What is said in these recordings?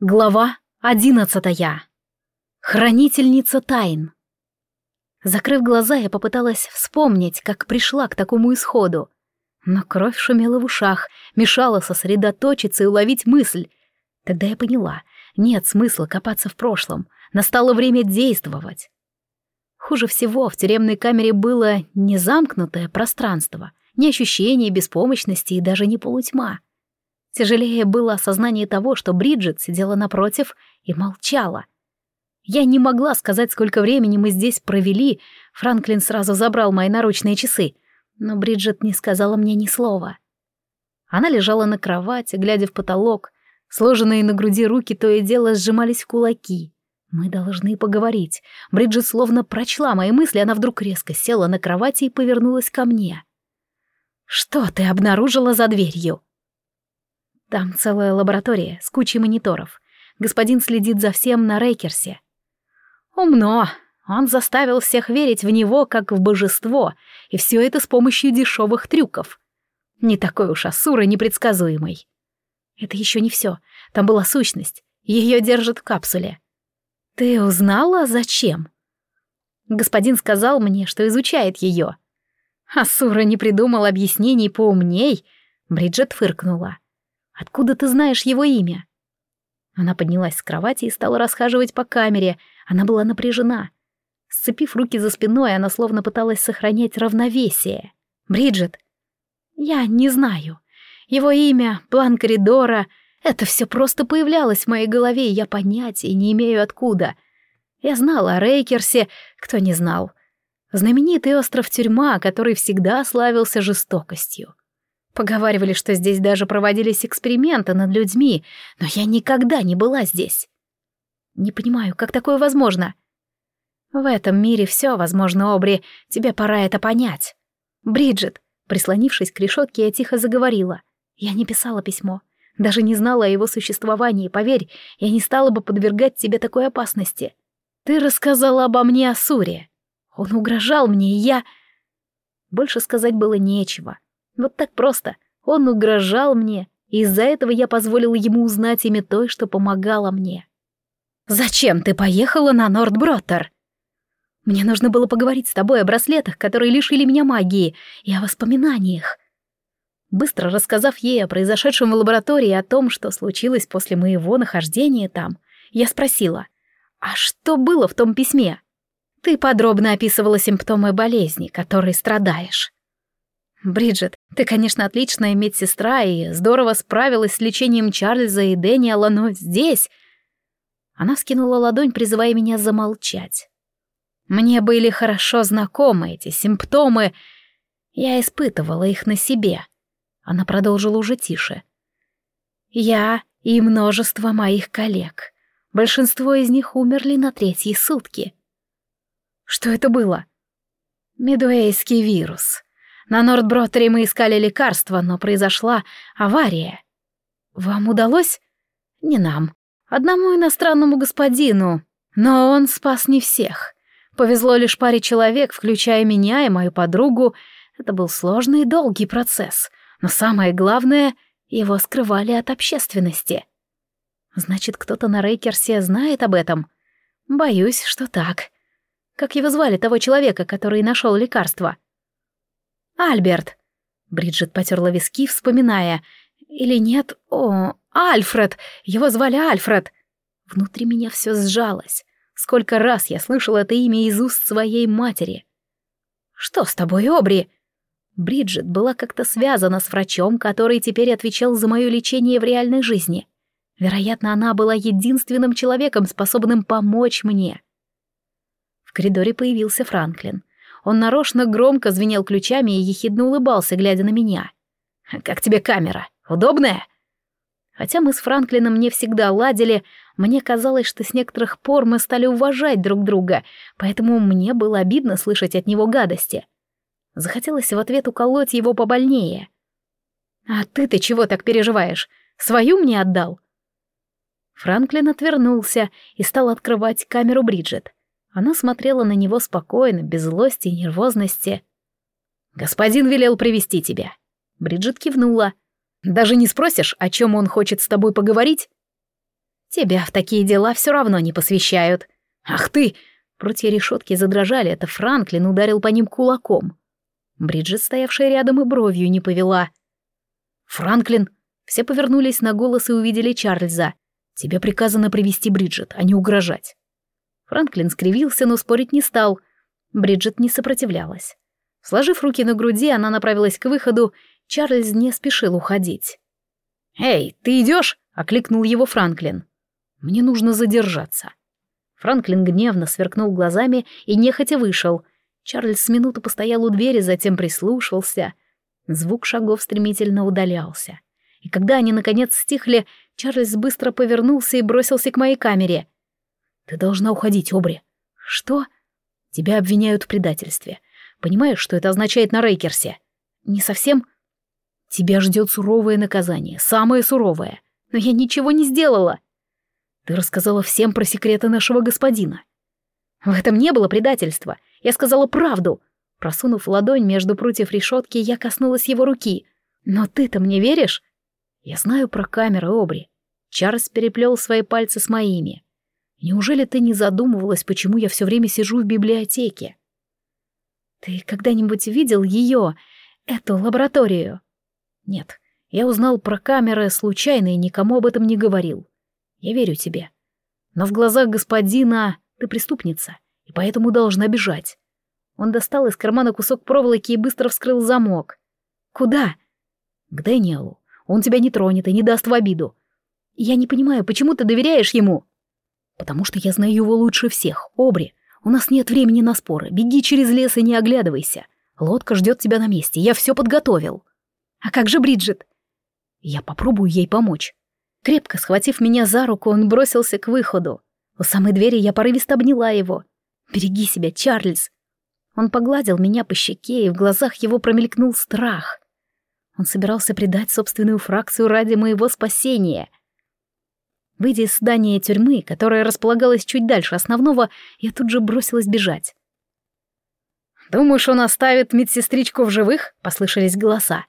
Глава одиннадцатая. Хранительница тайн. Закрыв глаза, я попыталась вспомнить, как пришла к такому исходу. Но кровь шумела в ушах, мешала сосредоточиться и уловить мысль. Тогда я поняла, нет смысла копаться в прошлом, настало время действовать. Хуже всего в тюремной камере было не замкнутое пространство, не ощущение беспомощности и даже не полутьма — Тяжелее было осознание того, что Бриджит сидела напротив и молчала. Я не могла сказать, сколько времени мы здесь провели, Франклин сразу забрал мои наручные часы, но Бриджит не сказала мне ни слова. Она лежала на кровати, глядя в потолок, сложенные на груди руки то и дело сжимались в кулаки. Мы должны поговорить. Бриджит словно прочла мои мысли, она вдруг резко села на кровати и повернулась ко мне. «Что ты обнаружила за дверью?» Там целая лаборатория с кучей мониторов. Господин следит за всем на Рейкерсе. Умно. Он заставил всех верить в него как в божество, и все это с помощью дешевых трюков. Не такой уж Асура непредсказуемый. Это еще не все. Там была сущность. Ее держат в капсуле. Ты узнала, зачем? Господин сказал мне, что изучает ее. Асура не придумал объяснений поумней. Бриджит фыркнула. Откуда ты знаешь его имя?» Она поднялась с кровати и стала расхаживать по камере. Она была напряжена. Сцепив руки за спиной, она словно пыталась сохранять равновесие. «Бриджит?» «Я не знаю. Его имя, план коридора — это все просто появлялось в моей голове, и я понятия не имею откуда. Я знала о Рейкерсе, кто не знал. Знаменитый остров-тюрьма, который всегда славился жестокостью. Поговаривали, что здесь даже проводились эксперименты над людьми, но я никогда не была здесь. Не понимаю, как такое возможно? В этом мире все возможно, Обри, тебе пора это понять. Бриджит, прислонившись к решетке, я тихо заговорила. Я не писала письмо, даже не знала о его существовании, поверь, я не стала бы подвергать тебе такой опасности. Ты рассказала обо мне о Суре. Он угрожал мне, и я... Больше сказать было нечего. Вот так просто. Он угрожал мне, и из-за этого я позволила ему узнать имя той, что помогала мне. «Зачем ты поехала на Нордброттер?» «Мне нужно было поговорить с тобой о браслетах, которые лишили меня магии, и о воспоминаниях». Быстро рассказав ей о произошедшем в лаборатории о том, что случилось после моего нахождения там, я спросила, «А что было в том письме?» «Ты подробно описывала симптомы болезни, которой страдаешь». «Бриджит, ты, конечно, отличная медсестра и здорово справилась с лечением Чарльза и Дэниела, но здесь...» Она скинула ладонь, призывая меня замолчать. Мне были хорошо знакомы эти симптомы. Я испытывала их на себе. Она продолжила уже тише. Я и множество моих коллег. Большинство из них умерли на третьи сутки. Что это было? Медуэйский вирус. На Нордбротере мы искали лекарства, но произошла авария. Вам удалось? Не нам. Одному иностранному господину. Но он спас не всех. Повезло лишь паре человек, включая меня и мою подругу. Это был сложный и долгий процесс. Но самое главное, его скрывали от общественности. Значит, кто-то на Рейкерсе знает об этом? Боюсь, что так. Как его звали, того человека, который нашел лекарство? «Альберт!» Бриджит потерла виски, вспоминая. «Или нет? О, Альфред! Его звали Альфред!» Внутри меня все сжалось. Сколько раз я слышала это имя из уст своей матери. «Что с тобой, Обри?» Бриджит была как-то связана с врачом, который теперь отвечал за мое лечение в реальной жизни. Вероятно, она была единственным человеком, способным помочь мне. В коридоре появился Франклин. Он нарочно громко звенел ключами и ехидно улыбался, глядя на меня. «Как тебе камера? Удобная?» Хотя мы с Франклином не всегда ладили, мне казалось, что с некоторых пор мы стали уважать друг друга, поэтому мне было обидно слышать от него гадости. Захотелось в ответ уколоть его побольнее. «А ты-то чего так переживаешь? Свою мне отдал?» Франклин отвернулся и стал открывать камеру Бриджит. Она смотрела на него спокойно, без злости и нервозности. «Господин велел привести тебя». Бриджит кивнула. «Даже не спросишь, о чем он хочет с тобой поговорить?» Тебя в такие дела все равно не посвящают. Ах ты! Прутья решетки задрожали, это Франклин ударил по ним кулаком. Бриджит, стоявшая рядом, и бровью не повела. «Франклин!» Все повернулись на голос и увидели Чарльза. «Тебе приказано привести Бриджит, а не угрожать». Франклин скривился, но спорить не стал. Бриджит не сопротивлялась. Сложив руки на груди, она направилась к выходу. Чарльз не спешил уходить. «Эй, ты идешь?» — окликнул его Франклин. «Мне нужно задержаться». Франклин гневно сверкнул глазами и нехотя вышел. Чарльз с минуту постоял у двери, затем прислушивался. Звук шагов стремительно удалялся. И когда они, наконец, стихли, Чарльз быстро повернулся и бросился к моей камере. «Ты должна уходить, Обри». «Что?» «Тебя обвиняют в предательстве. Понимаешь, что это означает на Рейкерсе?» «Не совсем...» «Тебя ждет суровое наказание, самое суровое. Но я ничего не сделала». «Ты рассказала всем про секреты нашего господина». «В этом не было предательства. Я сказала правду». Просунув ладонь между прутьев решетки, я коснулась его руки. «Но ты-то мне веришь?» «Я знаю про камеры, Обри». Чарльз переплел свои пальцы с моими. «Неужели ты не задумывалась, почему я все время сижу в библиотеке?» «Ты когда-нибудь видел ее, эту лабораторию?» «Нет, я узнал про камеры случайно и никому об этом не говорил. Я верю тебе. Но в глазах господина ты преступница, и поэтому должна бежать. Он достал из кармана кусок проволоки и быстро вскрыл замок. «Куда?» «К Дэниелу. Он тебя не тронет и не даст в обиду. Я не понимаю, почему ты доверяешь ему?» «Потому что я знаю его лучше всех. Обри, у нас нет времени на споры. Беги через лес и не оглядывайся. Лодка ждет тебя на месте. Я все подготовил». «А как же Бриджит?» «Я попробую ей помочь». Крепко схватив меня за руку, он бросился к выходу. У самой двери я порывисто обняла его. «Береги себя, Чарльз!» Он погладил меня по щеке, и в глазах его промелькнул страх. Он собирался предать собственную фракцию ради моего спасения. Выйдя из здания тюрьмы, которое располагалось чуть дальше основного, я тут же бросилась бежать. «Думаешь, он оставит медсестричку в живых?» — послышались голоса.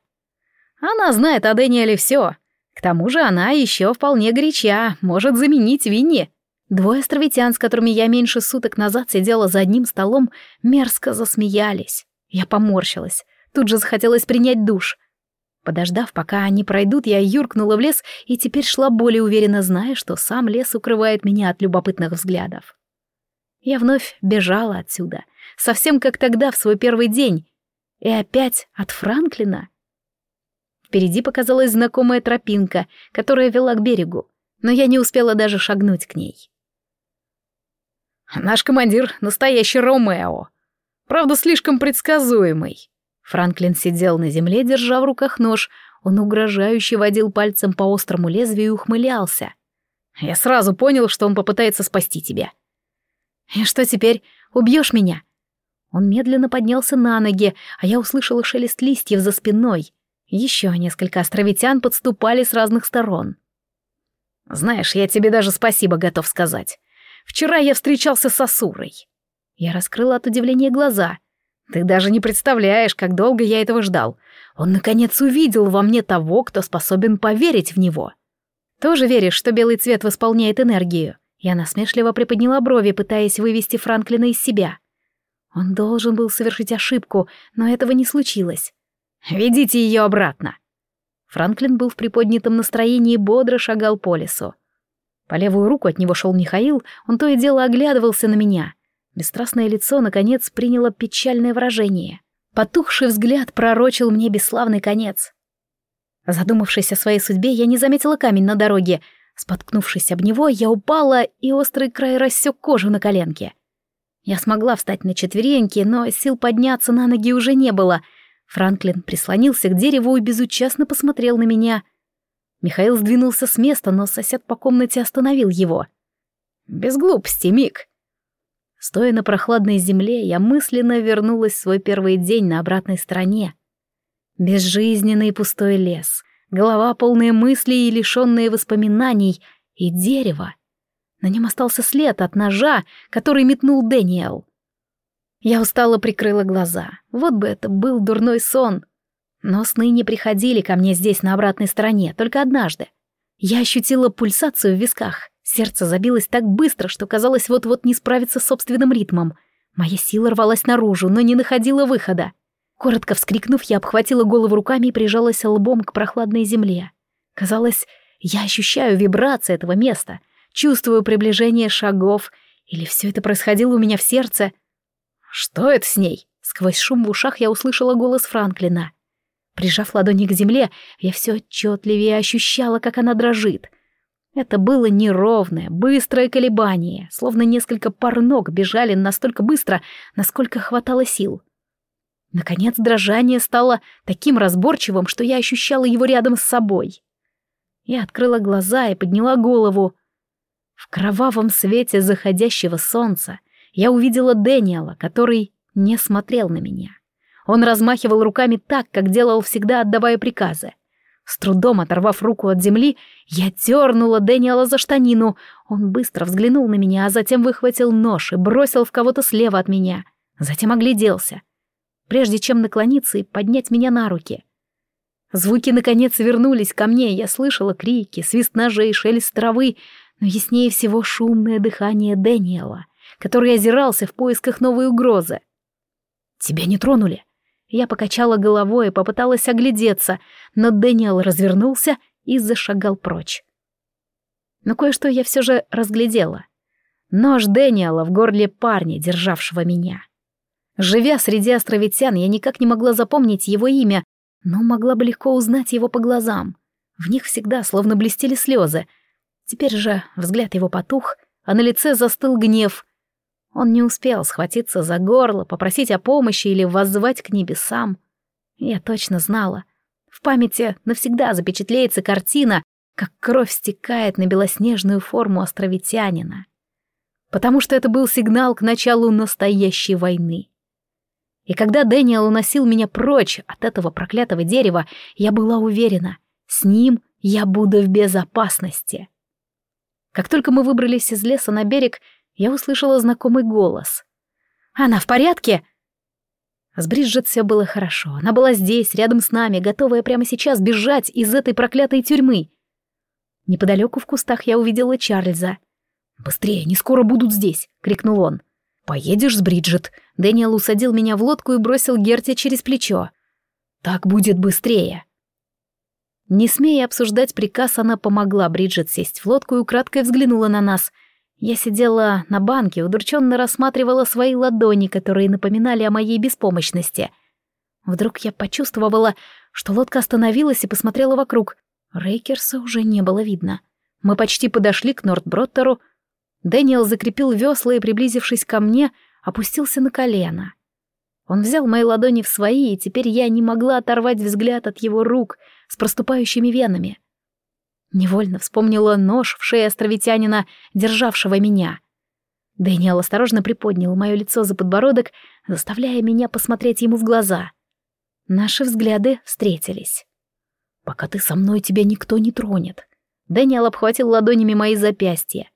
«Она знает о Дэниеле все. К тому же она еще вполне горяча, может заменить Винни». Двое островитян, с которыми я меньше суток назад сидела за одним столом, мерзко засмеялись. Я поморщилась. Тут же захотелось принять душ. Подождав, пока они пройдут, я юркнула в лес и теперь шла более уверенно, зная, что сам лес укрывает меня от любопытных взглядов. Я вновь бежала отсюда, совсем как тогда, в свой первый день. И опять от Франклина. Впереди показалась знакомая тропинка, которая вела к берегу, но я не успела даже шагнуть к ней. Наш командир — настоящий Ромео. Правда, слишком предсказуемый. Франклин сидел на земле, держа в руках нож. Он угрожающе водил пальцем по острому лезвию и ухмылялся. Я сразу понял, что он попытается спасти тебя. И что теперь? Убьешь меня? Он медленно поднялся на ноги, а я услышала шелест листьев за спиной. Еще несколько островитян подступали с разных сторон. Знаешь, я тебе даже спасибо готов сказать. Вчера я встречался с Асурой». Я раскрыла от удивления глаза. «Ты даже не представляешь, как долго я этого ждал. Он, наконец, увидел во мне того, кто способен поверить в него». «Тоже веришь, что белый цвет восполняет энергию?» Я насмешливо приподняла брови, пытаясь вывести Франклина из себя. Он должен был совершить ошибку, но этого не случилось. «Ведите ее обратно!» Франклин был в приподнятом настроении и бодро шагал по лесу. По левую руку от него шел Михаил, он то и дело оглядывался на меня. Бесстрастное лицо, наконец, приняло печальное выражение. Потухший взгляд пророчил мне бесславный конец. Задумавшись о своей судьбе, я не заметила камень на дороге. Споткнувшись об него, я упала, и острый край рассек кожу на коленке. Я смогла встать на четвереньки, но сил подняться на ноги уже не было. Франклин прислонился к дереву и безучастно посмотрел на меня — Михаил сдвинулся с места, но сосед по комнате остановил его. «Без глупости, Мик!» Стоя на прохладной земле, я мысленно вернулась в свой первый день на обратной стороне. Безжизненный пустой лес, голова полная мыслей и лишенная воспоминаний, и дерево. На нем остался след от ножа, который метнул Дэниел. Я устало прикрыла глаза. Вот бы это был дурной сон. Но сны не приходили ко мне здесь на обратной стороне, только однажды. Я ощутила пульсацию в висках. Сердце забилось так быстро, что казалось вот-вот не справиться с собственным ритмом. Моя сила рвалась наружу, но не находила выхода. Коротко вскрикнув, я обхватила голову руками и прижалась лбом к прохладной земле. Казалось, я ощущаю вибрации этого места, чувствую приближение шагов, или все это происходило у меня в сердце. «Что это с ней?» Сквозь шум в ушах я услышала голос Франклина. Прижав ладони к земле, я все отчетливее ощущала, как она дрожит. Это было неровное, быстрое колебание, словно несколько пар ног бежали настолько быстро, насколько хватало сил. Наконец дрожание стало таким разборчивым, что я ощущала его рядом с собой. Я открыла глаза и подняла голову. В кровавом свете заходящего солнца я увидела Дэниела, который не смотрел на меня. Он размахивал руками так, как делал всегда, отдавая приказы. С трудом оторвав руку от земли, я дернула Дэниела за штанину. Он быстро взглянул на меня, а затем выхватил нож и бросил в кого-то слева от меня. Затем огляделся, прежде чем наклониться и поднять меня на руки. Звуки, наконец, вернулись ко мне, я слышала крики, свист ножей, шелест травы, но яснее всего шумное дыхание Дэниела, который озирался в поисках новой угрозы. «Тебя не тронули?» Я покачала головой и попыталась оглядеться, но Дэниел развернулся и зашагал прочь. Но кое-что я все же разглядела. Нож Дэниела в горле парня, державшего меня. Живя среди островитян, я никак не могла запомнить его имя, но могла бы легко узнать его по глазам. В них всегда словно блестели слезы. Теперь же взгляд его потух, а на лице застыл гнев. Он не успел схватиться за горло, попросить о помощи или воззвать к небесам. Я точно знала. В памяти навсегда запечатлеется картина, как кровь стекает на белоснежную форму островитянина. Потому что это был сигнал к началу настоящей войны. И когда Дэниел уносил меня прочь от этого проклятого дерева, я была уверена, с ним я буду в безопасности. Как только мы выбрались из леса на берег, я услышала знакомый голос. «Она в порядке?» С Бриджит все было хорошо. Она была здесь, рядом с нами, готовая прямо сейчас бежать из этой проклятой тюрьмы. Неподалеку в кустах я увидела Чарльза. «Быстрее, не скоро будут здесь!» — крикнул он. «Поедешь с Бриджит?» Дэниел усадил меня в лодку и бросил Герти через плечо. «Так будет быстрее!» Не смея обсуждать приказ, она помогла Бриджит сесть в лодку и украдкой взглянула на нас — я сидела на банке, удрученно рассматривала свои ладони, которые напоминали о моей беспомощности. Вдруг я почувствовала, что лодка остановилась и посмотрела вокруг. Рейкерса уже не было видно. Мы почти подошли к Нордброттеру. Дэниел закрепил весла и, приблизившись ко мне, опустился на колено. Он взял мои ладони в свои, и теперь я не могла оторвать взгляд от его рук с проступающими венами. Невольно вспомнила нож в шее островитянина, державшего меня. Дэниел осторожно приподнял мое лицо за подбородок, заставляя меня посмотреть ему в глаза. Наши взгляды встретились. «Пока ты со мной, тебя никто не тронет». Дэниел обхватил ладонями мои запястья.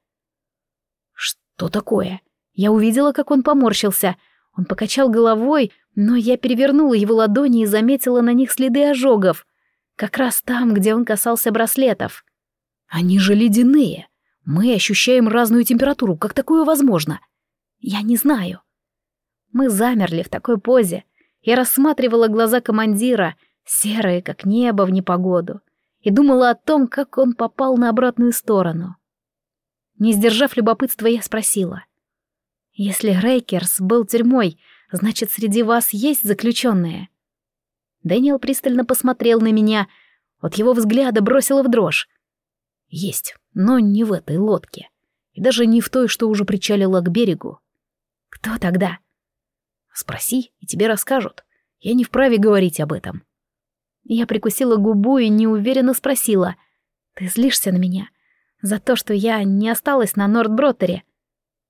«Что такое?» Я увидела, как он поморщился. Он покачал головой, но я перевернула его ладони и заметила на них следы ожогов. Как раз там, где он касался браслетов. Они же ледяные. Мы ощущаем разную температуру. Как такое возможно? Я не знаю. Мы замерли в такой позе. Я рассматривала глаза командира, серые, как небо в непогоду, и думала о том, как он попал на обратную сторону. Не сдержав любопытства, я спросила. «Если Рейкерс был тюрьмой, значит, среди вас есть заключенные?» Дэниел пристально посмотрел на меня. От его взгляда бросило в дрожь. Есть, но не в этой лодке. И даже не в той, что уже причалила к берегу. Кто тогда? Спроси, и тебе расскажут. Я не вправе говорить об этом. Я прикусила губу и неуверенно спросила. Ты злишься на меня? За то, что я не осталась на Нордброттере?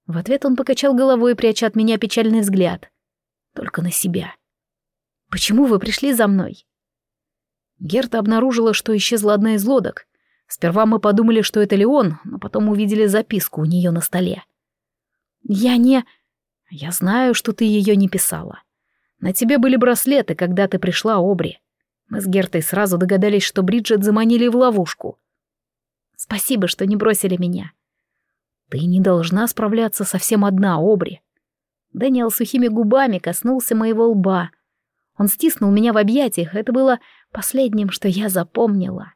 В ответ он покачал головой, пряча от меня печальный взгляд. Только на себя. Почему вы пришли за мной? Герта обнаружила, что исчезла одна из лодок. Сперва мы подумали, что это Леон, но потом увидели записку у нее на столе. «Я не...» «Я знаю, что ты ее не писала. На тебе были браслеты, когда ты пришла, Обри. Мы с Гертой сразу догадались, что Бриджит заманили в ловушку. Спасибо, что не бросили меня. Ты не должна справляться совсем одна, Обри. Дэниел сухими губами коснулся моего лба. Он стиснул меня в объятиях, это было последним, что я запомнила.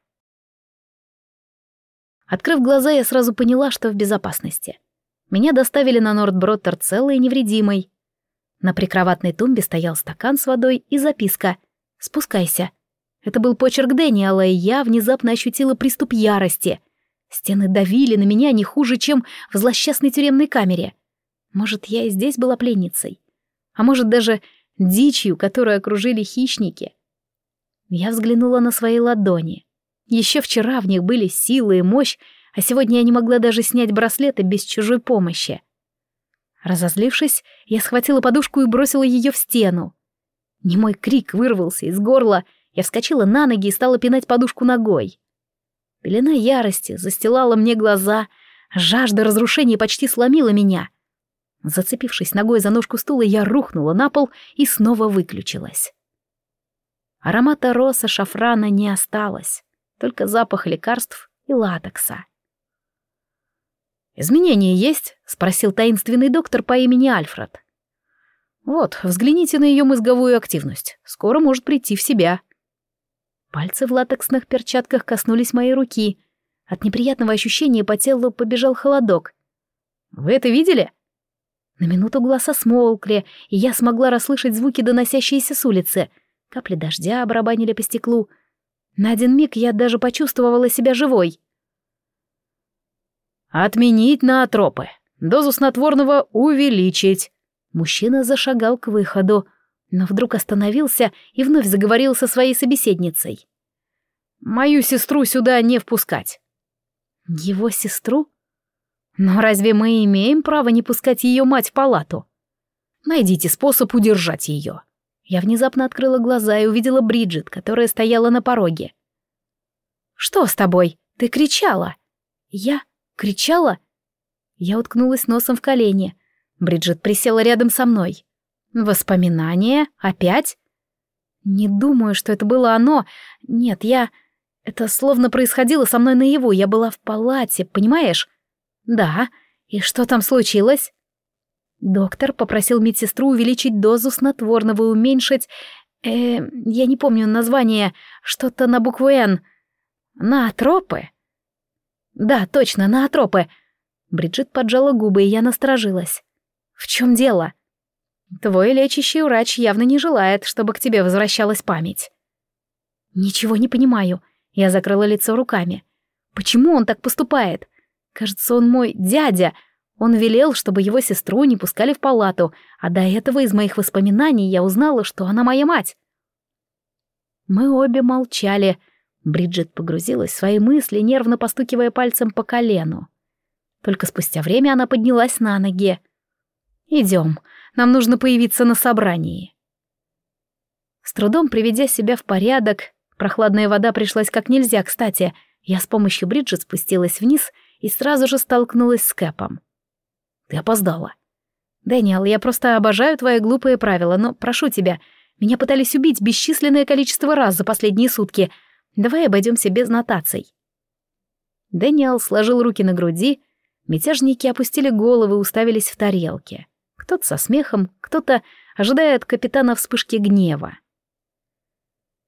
Открыв глаза, я сразу поняла, что в безопасности. Меня доставили на Нордброттер целой и невредимой. На прикроватной тумбе стоял стакан с водой и записка «Спускайся». Это был почерк Дэниела, и я внезапно ощутила приступ ярости. Стены давили на меня не хуже, чем в злосчастной тюремной камере. Может, я и здесь была пленницей. А может, даже дичью, которую окружили хищники. Я взглянула на свои ладони. Еще вчера в них были сила и мощь, а сегодня я не могла даже снять браслеты без чужой помощи. Разозлившись, я схватила подушку и бросила ее в стену. Немой крик вырвался из горла, я вскочила на ноги и стала пинать подушку ногой. Пелена ярости застилала мне глаза, жажда разрушения почти сломила меня. Зацепившись ногой за ножку стула, я рухнула на пол и снова выключилась. Аромата роса шафрана не осталось, только запах лекарств и латекса. «Изменения есть?» — спросил таинственный доктор по имени Альфред. «Вот, взгляните на ее мозговую активность. Скоро может прийти в себя». Пальцы в латексных перчатках коснулись моей руки. От неприятного ощущения по телу побежал холодок. «Вы это видели?» На минуту голоса смолкли, и я смогла расслышать звуки, доносящиеся с улицы. Капли дождя барабанили по стеклу. На один миг я даже почувствовала себя живой. «Отменить наотропы. Дозу снотворного увеличить». Мужчина зашагал к выходу, но вдруг остановился и вновь заговорил со своей собеседницей. «Мою сестру сюда не впускать». «Его сестру? Но разве мы имеем право не пускать ее мать в палату? Найдите способ удержать ее». Я внезапно открыла глаза и увидела Бриджит, которая стояла на пороге. «Что с тобой? Ты кричала?» «Я? Кричала?» Я уткнулась носом в колени. Бриджит присела рядом со мной. «Воспоминания? Опять?» «Не думаю, что это было оно. Нет, я...» Это словно происходило со мной наяву. Я была в палате, понимаешь? Да. И что там случилось? Доктор попросил медсестру увеличить дозу снотворного и уменьшить... Э, я не помню название. Что-то на букву «Н». Наотропы? Да, точно, наотропы. Бриджит поджала губы, и я насторожилась. В чем дело? Твой лечащий врач явно не желает, чтобы к тебе возвращалась память. Ничего не понимаю. Я закрыла лицо руками. Почему он так поступает? Кажется, он мой дядя. Он велел, чтобы его сестру не пускали в палату, а до этого из моих воспоминаний я узнала, что она моя мать. Мы обе молчали. Бриджит погрузилась в свои мысли, нервно постукивая пальцем по колену. Только спустя время она поднялась на ноги. «Идем, нам нужно появиться на собрании». С трудом приведя себя в порядок, прохладная вода пришлась как нельзя кстати, я с помощью Бриджит спустилась вниз и сразу же столкнулась с Кэпом. «Ты опоздала». «Дэниел, я просто обожаю твои глупые правила, но прошу тебя, меня пытались убить бесчисленное количество раз за последние сутки. Давай обойдемся без нотаций». Дэниел сложил руки на груди, мятежники опустили головы и уставились в тарелки. Кто-то со смехом, кто-то ожидая от капитана вспышки гнева.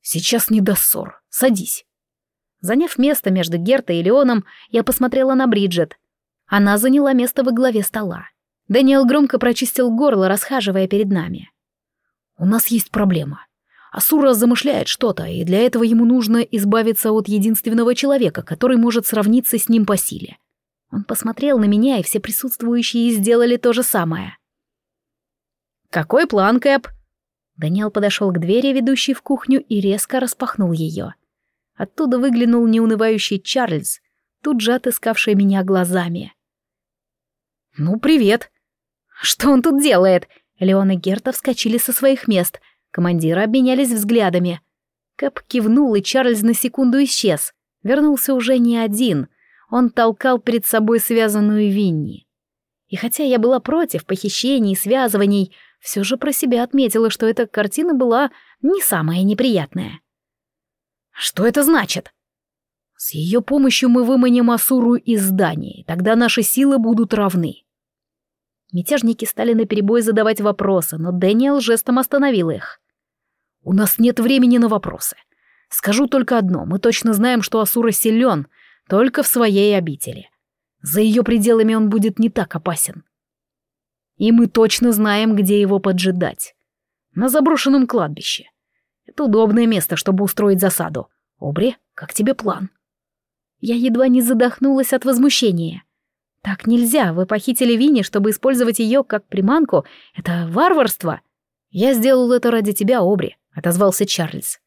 «Сейчас не до ссор. Садись». Заняв место между Гертой и Леоном, я посмотрела на Бриджит. Она заняла место во главе стола. Дэниел громко прочистил горло, расхаживая перед нами. «У нас есть проблема. Асура замышляет что-то, и для этого ему нужно избавиться от единственного человека, который может сравниться с ним по силе». Он посмотрел на меня, и все присутствующие сделали то же самое. «Какой план, Кэп?» Даниэл подошел к двери, ведущей в кухню, и резко распахнул ее. Оттуда выглянул неунывающий Чарльз, тут же отыскавший меня глазами. «Ну, привет!» «Что он тут делает?» Леон и Герта вскочили со своих мест. Командиры обменялись взглядами. Кэп кивнул, и Чарльз на секунду исчез. Вернулся уже не один. Он толкал перед собой связанную Винни. И хотя я была против похищений и связываний, все же про себя отметила, что эта картина была не самая неприятная. «Что это значит?» С ее помощью мы выманим Асуру из здания, тогда наши силы будут равны. Мятежники стали наперебой задавать вопросы, но Дэниел жестом остановил их. «У нас нет времени на вопросы. Скажу только одно, мы точно знаем, что Асура силен, только в своей обители. За ее пределами он будет не так опасен. И мы точно знаем, где его поджидать. На заброшенном кладбище. Это удобное место, чтобы устроить засаду. Обри, как тебе план?» Я едва не задохнулась от возмущения. Так нельзя, вы похитили Винни, чтобы использовать ее как приманку. Это варварство. Я сделал это ради тебя, Обри, отозвался Чарльз.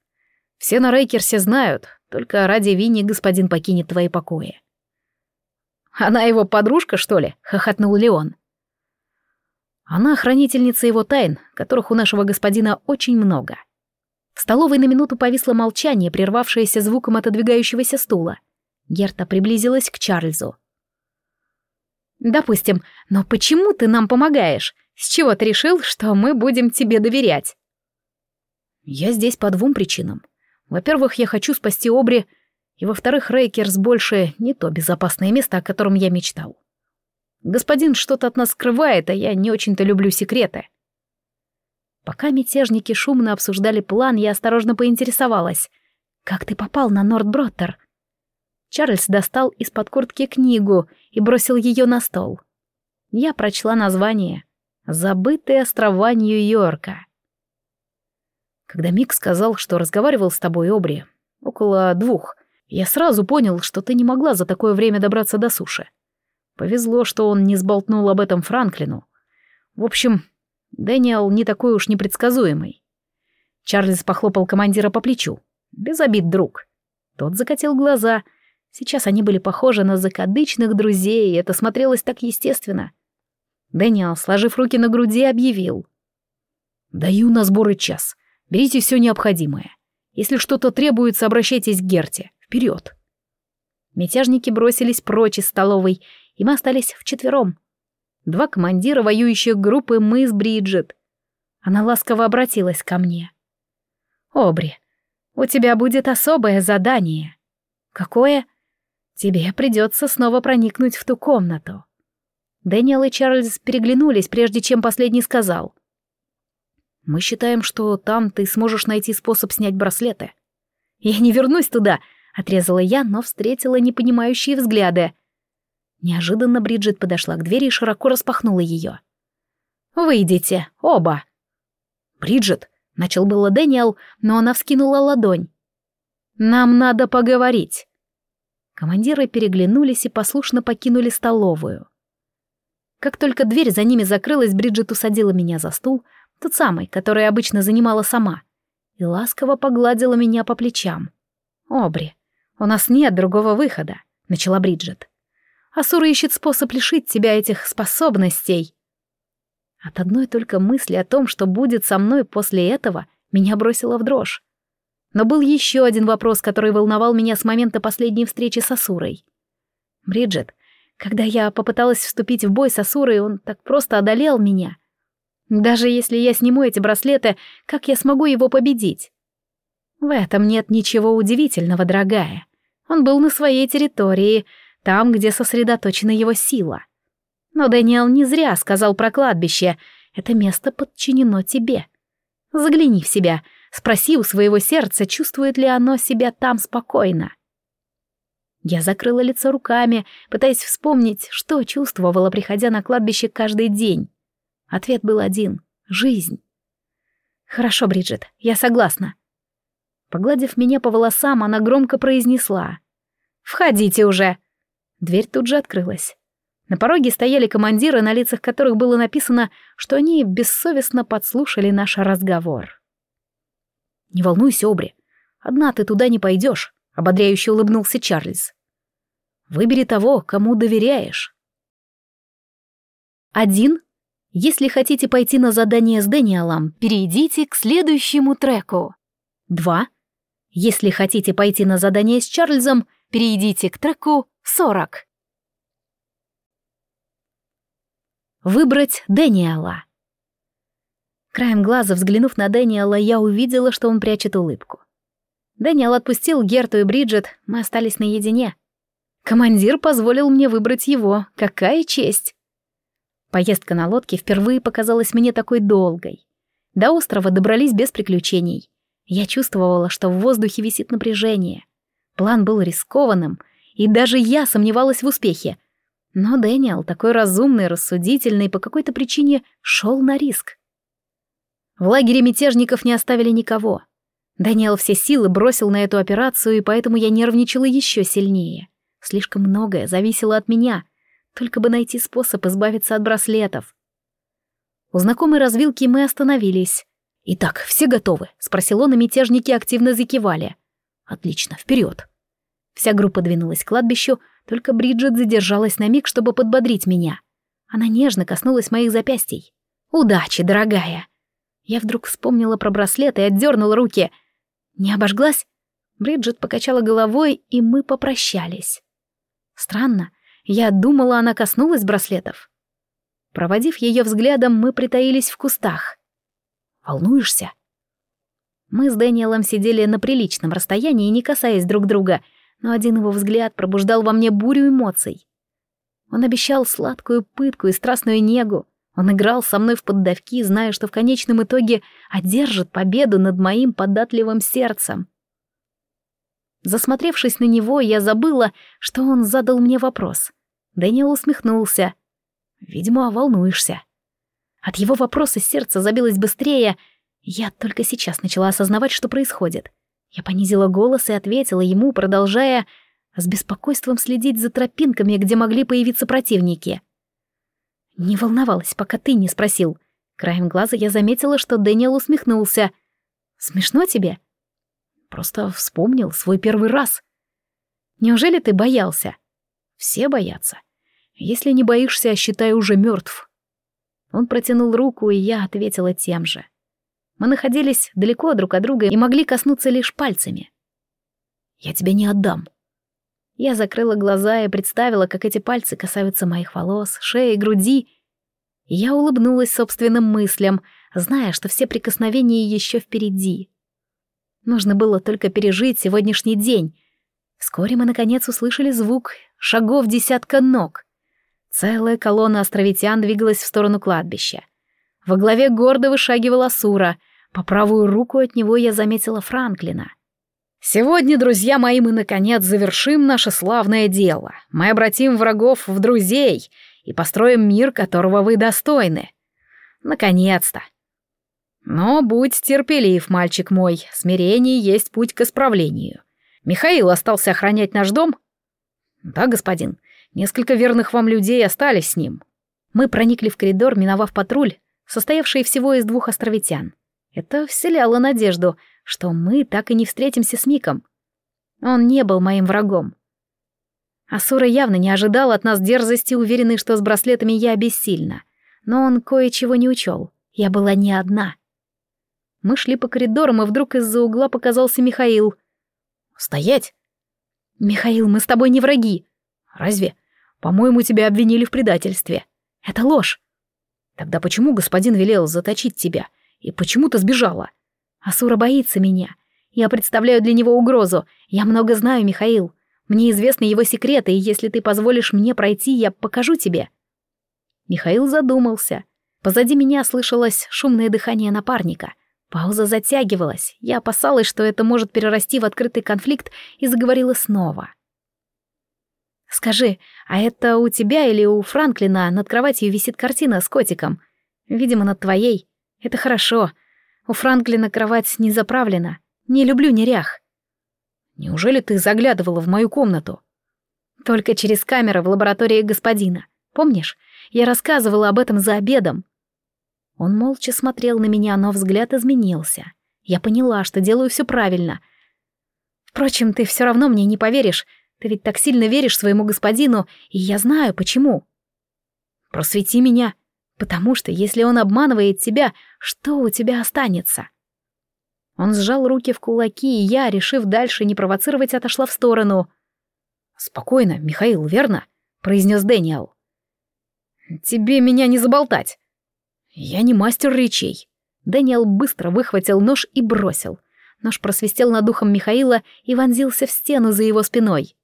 Все на Рейкерсе знают, только ради Винни господин покинет твои покои. Она его подружка, что ли? хохотнул Леон. Она хранительница его тайн, которых у нашего господина очень много. В столовой на минуту повисло молчание, прервавшееся звуком отодвигающегося стула. Герта приблизилась к Чарльзу. «Допустим, но почему ты нам помогаешь? С чего ты решил, что мы будем тебе доверять?» «Я здесь по двум причинам. Во-первых, я хочу спасти Обри, и во-вторых, Рейкерс больше не то безопасное место, о котором я мечтал. Господин что-то от нас скрывает, а я не очень-то люблю секреты». Пока мятежники шумно обсуждали план, я осторожно поинтересовалась. «Как ты попал на Нордброттер?» Чарльз достал из-под куртки книгу и бросил ее на стол. Я прочла название «Забытые острова Нью-Йорка». Когда Мик сказал, что разговаривал с тобой, Обри, около двух, я сразу понял, что ты не могла за такое время добраться до суши. Повезло, что он не сболтнул об этом Франклину. В общем, Дэниел не такой уж непредсказуемый. Чарльз похлопал командира по плечу. Без обид, друг. Тот закатил глаза — Сейчас они были похожи на закадычных друзей, и это смотрелось так естественно. Дэниел, сложив руки на груди, объявил. «Даю на сборы час. Берите все необходимое. Если что-то требуется, обращайтесь к Герте. Вперед!» Мятежники бросились прочь из столовой, и мы остались вчетвером. Два командира воюющих группы мы с Бриджит. Она ласково обратилась ко мне. «Обри, у тебя будет особое задание». «Какое?» Тебе придется снова проникнуть в ту комнату. Дэниел и Чарльз переглянулись, прежде чем последний сказал. Мы считаем, что там ты сможешь найти способ снять браслеты. Я не вернусь туда, отрезала я, но встретила непонимающие взгляды. Неожиданно Бриджит подошла к двери и широко распахнула ее. «Выйдите, оба!» «Бриджит!» — начал было Дэниел, но она вскинула ладонь. «Нам надо поговорить!» Командиры переглянулись и послушно покинули столовую. Как только дверь за ними закрылась, Бриджит усадила меня за стул, тот самый, который обычно занимала сама, и ласково погладила меня по плечам. «Обри, у нас нет другого выхода», — начала Бриджит. «Асура ищет способ лишить тебя этих способностей». От одной только мысли о том, что будет со мной после этого, меня бросило в дрожь. Но был еще один вопрос, который волновал меня с момента последней встречи с Асурой. «Бриджит, когда я попыталась вступить в бой с Асурой, он так просто одолел меня. Даже если я сниму эти браслеты, как я смогу его победить?» «В этом нет ничего удивительного, дорогая. Он был на своей территории, там, где сосредоточена его сила. Но Дэниел не зря сказал про кладбище. Это место подчинено тебе. Загляни в себя — Спроси у своего сердца, чувствует ли оно себя там спокойно. Я закрыла лицо руками, пытаясь вспомнить, что чувствовала, приходя на кладбище каждый день. Ответ был один — жизнь. «Хорошо, Бриджит, я согласна». Погладив меня по волосам, она громко произнесла. «Входите уже!» Дверь тут же открылась. На пороге стояли командиры, на лицах которых было написано, что они бессовестно подслушали наш разговор. «Не волнуйся, Обри. Одна ты туда не пойдешь», — ободряюще улыбнулся Чарльз. «Выбери того, кому доверяешь». Один. Если хотите пойти на задание с Дэниелом, перейдите к следующему треку. Два. Если хотите пойти на задание с Чарльзом, перейдите к треку 40. Выбрать Дэниела. Краем глаза, взглянув на Дэниела, я увидела, что он прячет улыбку. Дэниел отпустил Герту и Бриджит, мы остались наедине. Командир позволил мне выбрать его. Какая честь! Поездка на лодке впервые показалась мне такой долгой. До острова добрались без приключений. Я чувствовала, что в воздухе висит напряжение. План был рискованным, и даже я сомневалась в успехе. Но Дэниел, такой разумный, рассудительный, по какой-то причине шел на риск. В лагере мятежников не оставили никого. Дэниел все силы бросил на эту операцию, и поэтому я нервничала еще сильнее. Слишком многое зависело от меня, только бы найти способ избавиться от браслетов. У знакомой развилки мы остановились. «Итак, все готовы?» — спросил он, и мятежники активно закивали. «Отлично, вперед!» Вся группа двинулась к кладбищу, только Бриджит задержалась на миг, чтобы подбодрить меня. Она нежно коснулась моих запястий. «Удачи, дорогая!» Я вдруг вспомнила про браслет и отдернула руки. «Не обожглась?» Бриджит покачала головой, и мы попрощались. Странно, я думала, она коснулась браслетов. Проводив ее взглядом, мы притаились в кустах. «Волнуешься?» Мы с Дэниелом сидели на приличном расстоянии, не касаясь друг друга, но один его взгляд пробуждал во мне бурю эмоций. Он обещал сладкую пытку и страстную негу. Он играл со мной в поддавки, зная, что в конечном итоге одержит победу над моим податливым сердцем. Засмотревшись на него, я забыла, что он задал мне вопрос. Дэниел усмехнулся. «Видимо, волнуешься». От его вопроса сердце забилось быстрее. Я только сейчас начала осознавать, что происходит. Я понизила голос и ответила ему, продолжая с беспокойством следить за тропинками, где могли появиться противники. «Не волновалась, пока ты не спросил». Краем глаза я заметила, что Дэниел усмехнулся. «Смешно тебе?» Просто вспомнил свой первый раз. Неужели ты боялся? Все боятся. Если не боишься, считай уже мертв. Он протянул руку, и я ответила тем же. Мы находились далеко друг от друга и могли коснуться лишь пальцами. «Я тебя не отдам». Я закрыла глаза и представила, как эти пальцы касаются моих волос, шеи, груди. Я улыбнулась собственным мыслям, зная, что все прикосновения еще впереди. Нужно было только пережить сегодняшний день. Вскоре мы, наконец, услышали звук шагов десятка ног. Целая колонна островитян двигалась в сторону кладбища. Во главе гордо вышагивала Сура. По правую руку от него я заметила Франклина. «Сегодня, друзья мои, мы, наконец, завершим наше славное дело. Мы обратим врагов в друзей и построим мир, которого вы достойны. Наконец-то!» Но будь терпелив, мальчик мой, смирение есть путь к исправлению. Михаил остался охранять наш дом? Да, господин. Несколько верных вам людей остались с ним. Мы проникли в коридор, миновав патруль, состоявший всего из двух островитян. Это вселяло надежду, что мы так и не встретимся с Миком. Он не был моим врагом. Асура явно не ожидал от нас дерзости, уверенный, что с браслетами я бессильна. Но он кое-чего не учел. Я была не одна. Мы шли по коридорам, и вдруг из-за угла показался Михаил. «Стоять!» «Михаил, мы с тобой не враги!» «Разве? По-моему, тебя обвинили в предательстве. Это ложь!» «Тогда почему господин велел заточить тебя? И почему ты сбежала?» «Асура боится меня. Я представляю для него угрозу. Я много знаю, Михаил. Мне известны его секреты, и если ты позволишь мне пройти, я покажу тебе». Михаил задумался. Позади меня слышалось шумное дыхание напарника. Пауза затягивалась. Я опасалась, что это может перерасти в открытый конфликт, и заговорила снова. «Скажи, а это у тебя или у Франклина над кроватью висит картина с котиком? Видимо, над твоей. Это хорошо. У Франклина кровать не заправлена. Не люблю нерях». «Неужели ты заглядывала в мою комнату?» «Только через камеры в лаборатории господина. Помнишь, я рассказывала об этом за обедом. Он молча смотрел на меня, но взгляд изменился. Я поняла, что делаю все правильно. Впрочем, ты все равно мне не поверишь. Ты ведь так сильно веришь своему господину, и я знаю, почему. Просвети меня, потому что если он обманывает тебя, что у тебя останется? Он сжал руки в кулаки, и я, решив дальше не провоцировать, отошла в сторону. «Спокойно, Михаил, верно?» — произнес Дэниел. «Тебе меня не заболтать. «Я не мастер речей». Дэниел быстро выхватил нож и бросил. Нож просвистел над духом Михаила и вонзился в стену за его спиной.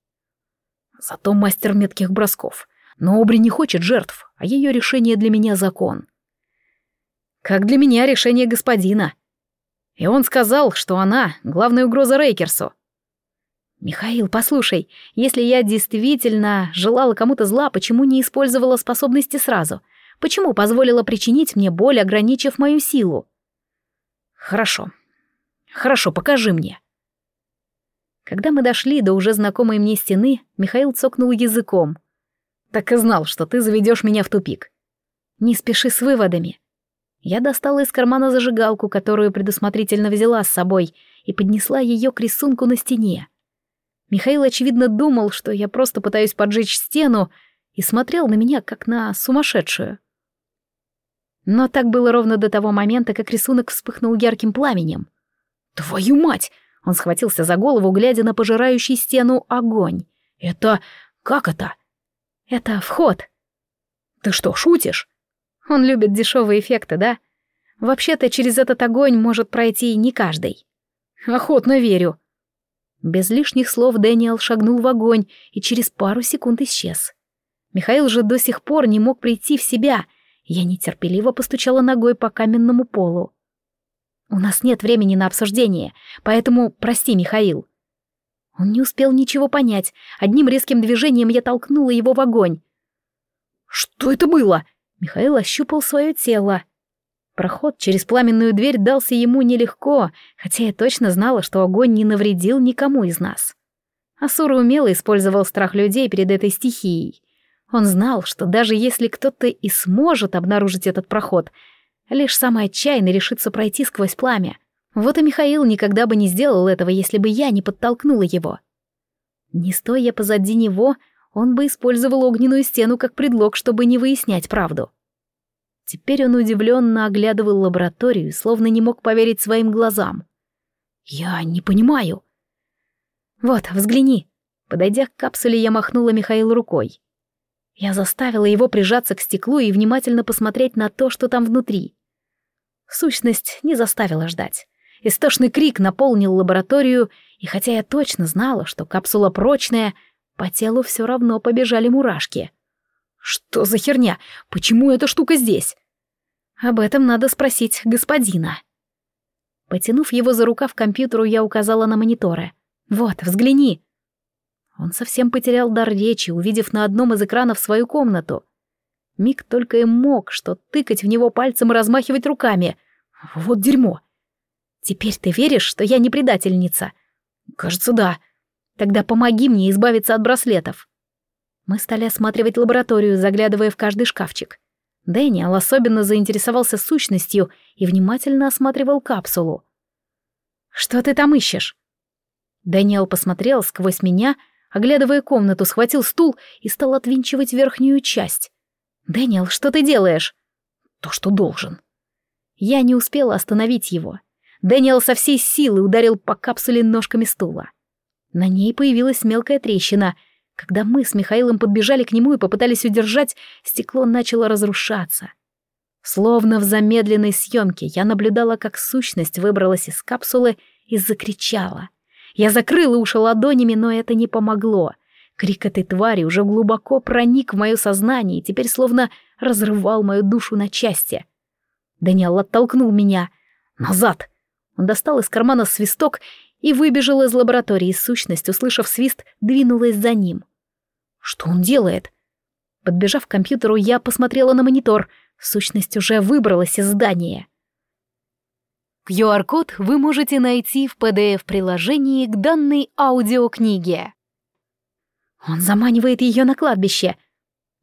Зато мастер метких бросков. Но Обри не хочет жертв, а ее решение для меня закон. Как для меня решение господина. И он сказал, что она — главная угроза Рейкерсу. «Михаил, послушай, если я действительно желала кому-то зла, почему не использовала способности сразу? Почему позволила причинить мне боль, ограничив мою силу?» «Хорошо. Хорошо, покажи мне». Когда мы дошли до уже знакомой мне стены, Михаил цокнул языком. «Так и знал, что ты заведешь меня в тупик». «Не спеши с выводами». Я достала из кармана зажигалку, которую предусмотрительно взяла с собой, и поднесла ее к рисунку на стене. Михаил, очевидно, думал, что я просто пытаюсь поджечь стену, и смотрел на меня, как на сумасшедшую. Но так было ровно до того момента, как рисунок вспыхнул ярким пламенем. «Твою мать!» — он схватился за голову, глядя на пожирающий стену огонь. «Это... как это?» «Это вход». «Ты что, шутишь?» Он любит дешевые эффекты, да? Вообще-то через этот огонь может пройти не каждый. Охотно верю. Без лишних слов Дэниел шагнул в огонь и через пару секунд исчез. Михаил же до сих пор не мог прийти в себя. Я нетерпеливо постучала ногой по каменному полу. «У нас нет времени на обсуждение, поэтому прости, Михаил». Он не успел ничего понять. Одним резким движением я толкнула его в огонь. «Что это было?» Михаил ощупал свое тело. Проход через пламенную дверь дался ему нелегко, хотя я точно знала, что огонь не навредил никому из нас. Асура умело использовал страх людей перед этой стихией. Он знал, что даже если кто-то и сможет обнаружить этот проход, лишь самый отчаянный решится пройти сквозь пламя. Вот и Михаил никогда бы не сделал этого, если бы я не подтолкнула его. Не стоя позади него, он бы использовал огненную стену как предлог, чтобы не выяснять правду. Теперь он удивленно оглядывал лабораторию, словно не мог поверить своим глазам. «Я не понимаю». «Вот, взгляни». Подойдя к капсуле, я махнула Михаилу рукой. Я заставила его прижаться к стеклу и внимательно посмотреть на то, что там внутри. Сущность не заставила ждать. Истошный крик наполнил лабораторию, и хотя я точно знала, что капсула прочная, по телу все равно побежали мурашки. «Что за херня? Почему эта штука здесь?» «Об этом надо спросить господина». Потянув его за рукав к компьютеру, я указала на мониторы. «Вот, взгляни». Он совсем потерял дар речи, увидев на одном из экранов свою комнату. Миг только и мог, что тыкать в него пальцем и размахивать руками. Вот дерьмо. Теперь ты веришь, что я не предательница? Кажется, да. Тогда помоги мне избавиться от браслетов. Мы стали осматривать лабораторию, заглядывая в каждый шкафчик. Дэниел особенно заинтересовался сущностью и внимательно осматривал капсулу. «Что ты там ищешь?» Дэниел посмотрел сквозь меня, оглядывая комнату, схватил стул и стал отвинчивать верхнюю часть. «Дэниел, что ты делаешь?» «То, что должен». Я не успела остановить его. Дэниел со всей силы ударил по капсуле ножками стула. На ней появилась мелкая трещина — когда мы с Михаилом подбежали к нему и попытались удержать, стекло начало разрушаться. Словно в замедленной съемке я наблюдала, как сущность выбралась из капсулы и закричала. Я закрыла уши ладонями, но это не помогло. Крик этой твари уже глубоко проник в мое сознание и теперь словно разрывал мою душу на части. Даниэл оттолкнул меня. «Назад!» Он достал из кармана свисток и выбежал из лаборатории. Сущность, услышав свист, двинулась за ним. Что он делает? Подбежав к компьютеру, я посмотрела на монитор. Сущность уже выбралась из здания. QR-код вы можете найти в PDF-приложении к данной аудиокниге. Он заманивает ее на кладбище.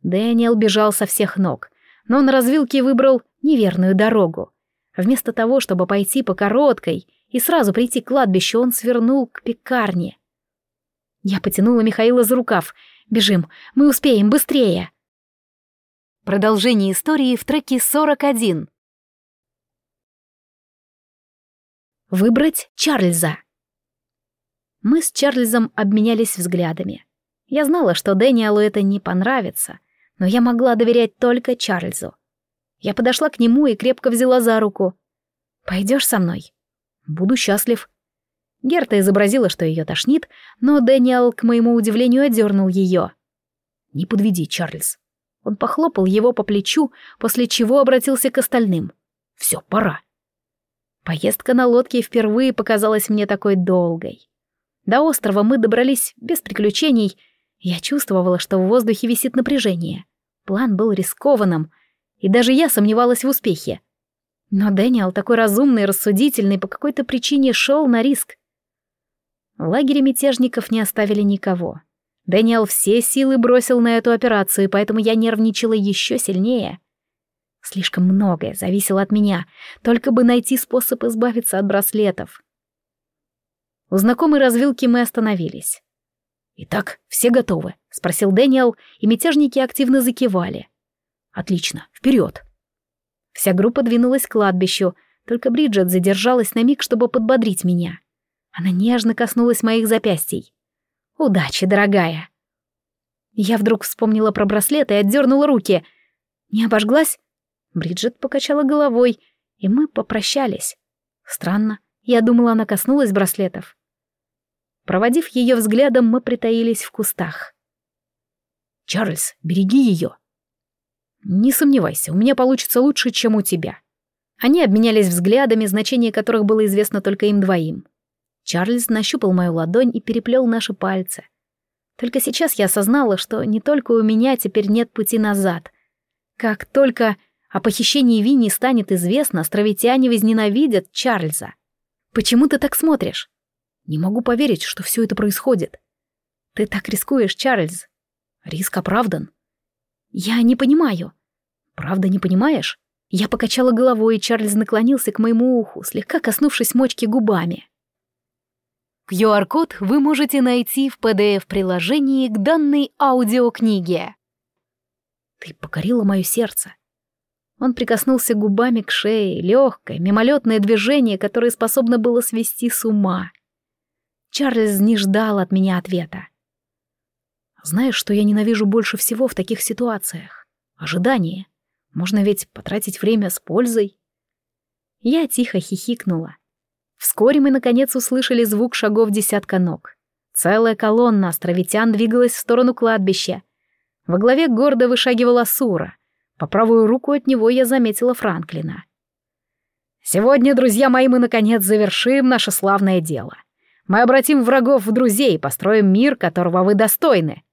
Дэниел бежал со всех ног, но на развилке выбрал неверную дорогу. Вместо того, чтобы пойти по короткой и сразу прийти к кладбищу, он свернул к пекарне. Я потянула Михаила за рукав. «Бежим, мы успеем, быстрее!» Продолжение истории в треке 41. Выбрать Чарльза. Мы с Чарльзом обменялись взглядами. Я знала, что Дэниелу это не понравится, но я могла доверять только Чарльзу. Я подошла к нему и крепко взяла за руку. «Пойдешь со мной?» Буду счастлив. Герта изобразила, что ее тошнит, но Дэниел, к моему удивлению, одернул ее. «Не подведи, Чарльз». Он похлопал его по плечу, после чего обратился к остальным. «Все, пора». Поездка на лодке впервые показалась мне такой долгой. До острова мы добрались без приключений. Я чувствовала, что в воздухе висит напряжение. План был рискованным, и даже я сомневалась в успехе. Но Дэниел, такой разумный и рассудительный, по какой-то причине шел на риск. В лагере мятежников не оставили никого. Дэниел все силы бросил на эту операцию, поэтому я нервничала еще сильнее. Слишком многое зависело от меня, только бы найти способ избавиться от браслетов. У знакомой развилки мы остановились. «Итак, все готовы?» — спросил Дэниел, и мятежники активно закивали. «Отлично, вперед!» Вся группа двинулась к кладбищу, только Бриджит задержалась на миг, чтобы подбодрить меня. Она нежно коснулась моих запястий. «Удачи, дорогая!» Я вдруг вспомнила про браслет и отдернула руки. «Не обожглась?» Бриджит покачала головой, и мы попрощались. Странно, я думала, она коснулась браслетов. Проводив ее взглядом, мы притаились в кустах. «Чарльз, береги ее!» «Не сомневайся, у меня получится лучше, чем у тебя». Они обменялись взглядами, значение которых было известно только им двоим. Чарльз нащупал мою ладонь и переплел наши пальцы. Только сейчас я осознала, что не только у меня теперь нет пути назад. Как только о похищении Винни станет известно, островитяне возненавидят Чарльза. Почему ты так смотришь? Не могу поверить, что все это происходит. Ты так рискуешь, Чарльз. Риск оправдан. Я не понимаю. Правда не понимаешь? Я покачала головой, и Чарльз наклонился к моему уху, слегка коснувшись мочки губами. QR-код вы можете найти в PDF-приложении к данной аудиокниге. Ты покорила мое сердце. Он прикоснулся губами к шее, легкое, мимолетное движение, которое способно было свести с ума. Чарльз не ждал от меня ответа. Знаешь, что я ненавижу больше всего в таких ситуациях? Ожидание. Можно ведь потратить время с пользой. Я тихо хихикнула. Вскоре мы, наконец, услышали звук шагов десятка ног. Целая колонна островитян двигалась в сторону кладбища. Во главе гордо вышагивала Сура. По правую руку от него я заметила Франклина. «Сегодня, друзья мои, мы, наконец, завершим наше славное дело. Мы обратим врагов в друзей и построим мир, которого вы достойны.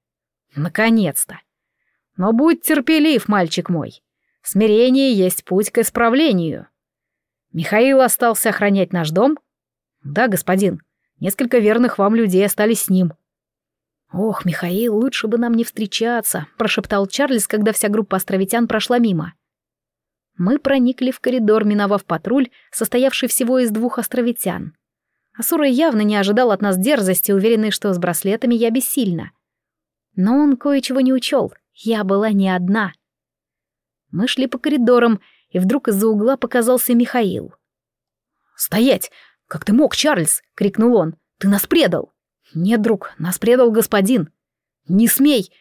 Наконец-то! Но будь терпелив, мальчик мой. Смирение есть путь к исправлению». Михаил остался охранять наш дом? Да, господин. Несколько верных вам людей остались с ним. Ох, Михаил, лучше бы нам не встречаться, прошептал Чарльз, когда вся группа островитян прошла мимо. Мы проникли в коридор, миновав патруль, состоявший всего из двух островитян. Асура явно не ожидал от нас дерзости, уверенный, что с браслетами я бессильна. Но он кое-чего не учел. Я была не одна. Мы шли по коридорам, и вдруг из-за угла показался Михаил. «Стоять! Как ты мог, Чарльз?» — крикнул он. «Ты нас предал!» «Нет, друг, нас предал господин!» «Не смей!»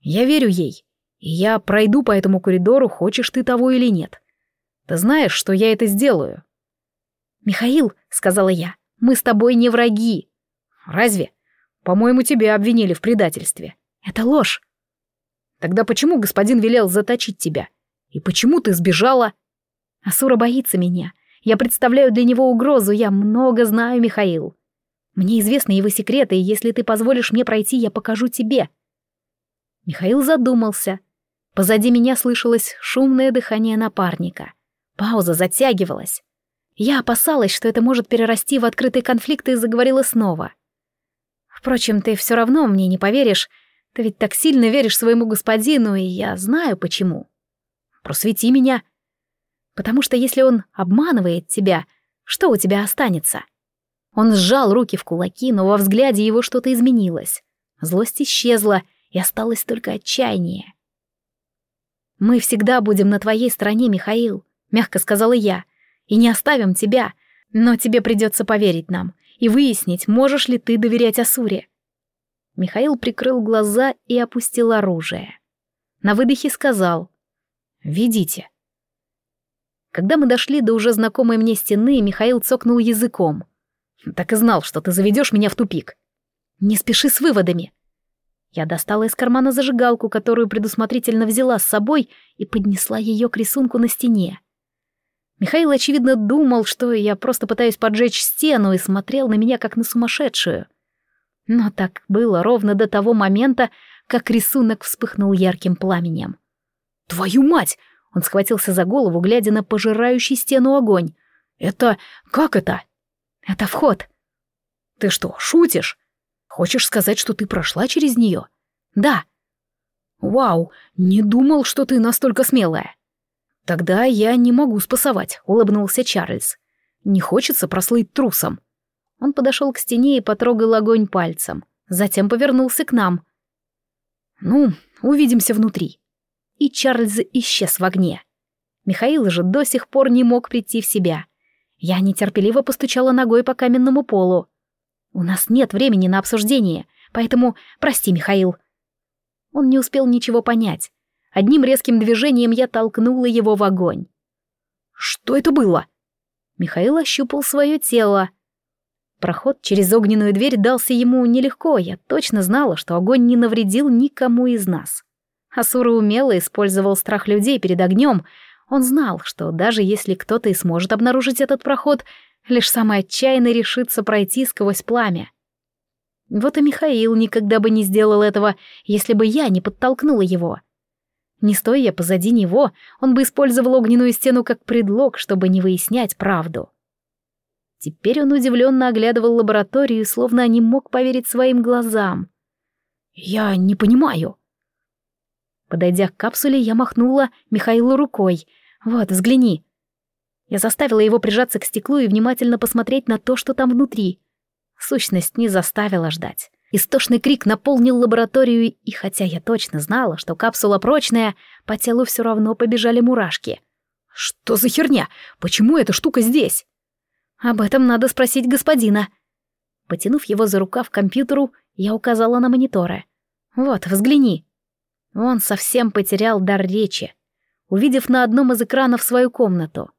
«Я верю ей, и я пройду по этому коридору, хочешь ты того или нет. Ты знаешь, что я это сделаю?» «Михаил», — сказала я, — «мы с тобой не враги». «Разве? По-моему, тебя обвинили в предательстве». «Это ложь». «Тогда почему господин велел заточить тебя? И почему ты сбежала? Асура боится меня. Я представляю для него угрозу, я много знаю, Михаил. Мне известны его секреты, и если ты позволишь мне пройти, я покажу тебе. Михаил задумался. Позади меня слышалось шумное дыхание напарника. Пауза затягивалась. Я опасалась, что это может перерасти в открытый конфликт, и заговорила снова. Впрочем, ты все равно мне не поверишь. Ты ведь так сильно веришь своему господину, и я знаю почему. Просвети меня. Потому что если он обманывает тебя, что у тебя останется? Он сжал руки в кулаки, но во взгляде его что-то изменилось. Злость исчезла, и осталось только отчаяние. «Мы всегда будем на твоей стороне, Михаил», — мягко сказала я, — «и не оставим тебя, но тебе придется поверить нам и выяснить, можешь ли ты доверять Асуре». Михаил прикрыл глаза и опустил оружие. На выдохе сказал Ведите. Когда мы дошли до уже знакомой мне стены, Михаил цокнул языком. Так и знал, что ты заведешь меня в тупик. Не спеши с выводами. Я достала из кармана зажигалку, которую предусмотрительно взяла с собой и поднесла ее к рисунку на стене. Михаил, очевидно, думал, что я просто пытаюсь поджечь стену и смотрел на меня как на сумасшедшую. Но так было ровно до того момента, как рисунок вспыхнул ярким пламенем. «Твою мать!» — он схватился за голову, глядя на пожирающий стену огонь. «Это... как это?» «Это вход». «Ты что, шутишь? Хочешь сказать, что ты прошла через нее?» «Да». «Вау, не думал, что ты настолько смелая». «Тогда я не могу спасовать», — улыбнулся Чарльз. «Не хочется прослыть трусом». Он подошел к стене и потрогал огонь пальцем. Затем повернулся к нам. «Ну, увидимся внутри». И Чарльз исчез в огне. Михаил же до сих пор не мог прийти в себя. Я нетерпеливо постучала ногой по каменному полу. «У нас нет времени на обсуждение, поэтому прости, Михаил». Он не успел ничего понять. Одним резким движением я толкнула его в огонь. «Что это было?» Михаил ощупал свое тело. Проход через огненную дверь дался ему нелегко, я точно знала, что огонь не навредил никому из нас. Асура умело использовал страх людей перед огнем. Он знал, что даже если кто-то и сможет обнаружить этот проход, лишь самый отчаянный решится пройти сквозь пламя. Вот и Михаил никогда бы не сделал этого, если бы я не подтолкнула его. Не стоя позади него, он бы использовал огненную стену как предлог, чтобы не выяснять правду. Теперь он удивленно оглядывал лабораторию, словно не мог поверить своим глазам. «Я не понимаю». Подойдя к капсуле, я махнула Михаилу рукой. «Вот, взгляни». Я заставила его прижаться к стеклу и внимательно посмотреть на то, что там внутри. Сущность не заставила ждать. Истошный крик наполнил лабораторию, и хотя я точно знала, что капсула прочная, по телу все равно побежали мурашки. «Что за херня? Почему эта штука здесь?» «Об этом надо спросить господина». Потянув его за рукав к компьютеру, я указала на мониторы. «Вот, взгляни». Он совсем потерял дар речи, увидев на одном из экранов свою комнату.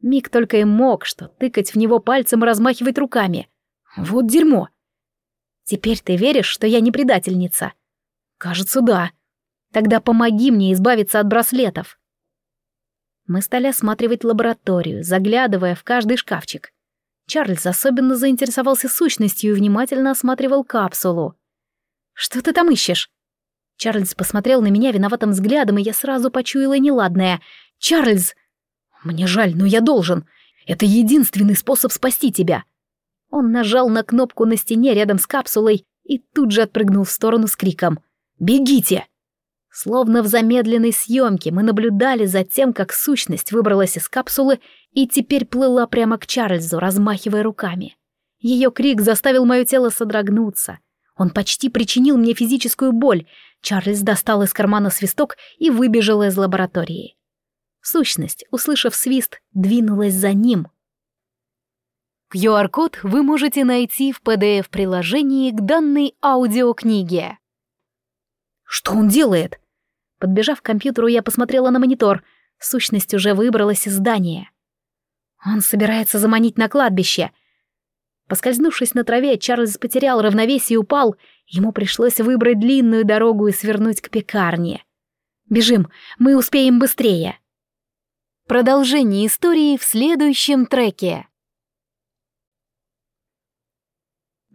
Миг только и мог, что тыкать в него пальцем и размахивать руками. «Вот дерьмо!» Теперь ты веришь, что я не предательница? Кажется, да. Тогда помоги мне избавиться от браслетов. Мы стали осматривать лабораторию, заглядывая в каждый шкафчик. Чарльз особенно заинтересовался сущностью и внимательно осматривал капсулу. «Что ты там ищешь?» Чарльз посмотрел на меня виноватым взглядом, и я сразу почуяла неладное. «Чарльз!» «Мне жаль, но я должен. Это единственный способ спасти тебя. Он нажал на кнопку на стене рядом с капсулой и тут же отпрыгнул в сторону с криком «Бегите!». Словно в замедленной съемке мы наблюдали за тем, как сущность выбралась из капсулы и теперь плыла прямо к Чарльзу, размахивая руками. Ее крик заставил мое тело содрогнуться. Он почти причинил мне физическую боль. Чарльз достал из кармана свисток и выбежал из лаборатории. Сущность, услышав свист, двинулась за ним — QR-код вы можете найти в PDF-приложении к данной аудиокниге. «Что он делает?» Подбежав к компьютеру, я посмотрела на монитор. Сущность уже выбралась из здания. Он собирается заманить на кладбище. Поскользнувшись на траве, Чарльз потерял равновесие и упал. Ему пришлось выбрать длинную дорогу и свернуть к пекарне. «Бежим, мы успеем быстрее!» Продолжение истории в следующем треке.